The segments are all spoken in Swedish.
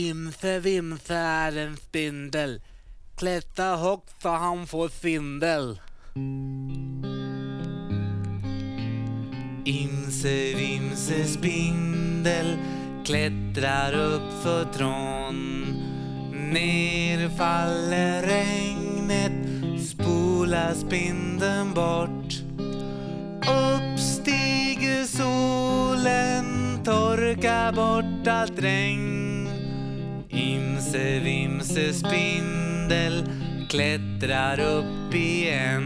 Imse vimse är en spindel. Klättra högt så han får svindel. Imse vimse spindel klättrar upp för trån. Ner faller regnet, spolar spindeln bort. Upp stiger solen, torkar bort allt regn. Imse vimse spindel klättrar upp igen.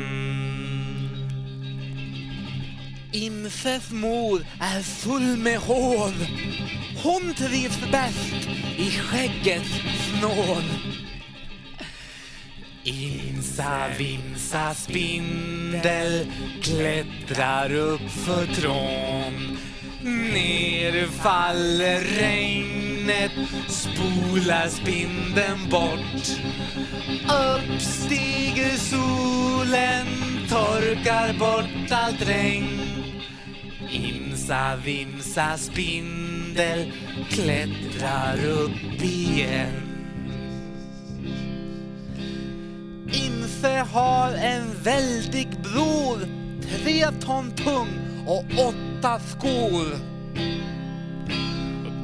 Imses mor är full med hår. Hon trivs bäst i skäggets snår. Imsa vimsa spindel klättrar upp för trån. Ner faller regn minnet spolar spindeln bort. Upp stiger solen, torkar bort allt regn. Imsa vimsa spindel klättrar upp igen. Imse har en väldig bror, tre ton tung och åtta skor.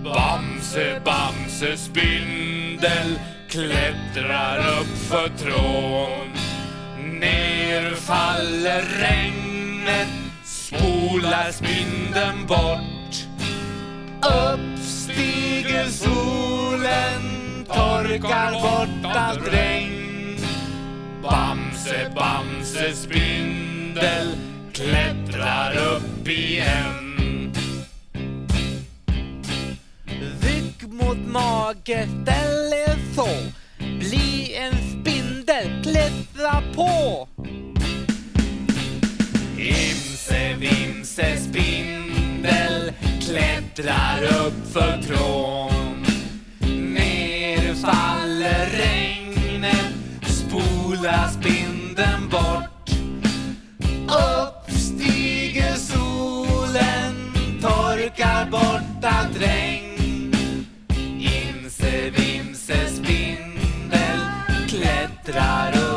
Bamse, Bamse spindel klättrar upp för trån. Ner faller regnet, spolar spindeln bort. Upp stiger solen, torkar bort allt regn. Bamse, Bamse spindel klättrar upp igen. Mage, ställ er så. Bli en spindel, klättra på. Imse vimse spindel klättrar upp för trån. Ner faller regnet, spolar spindeln bort. Upp stiger solen, torkar bort allt regn. Vimse vimse spindel klättrar upp.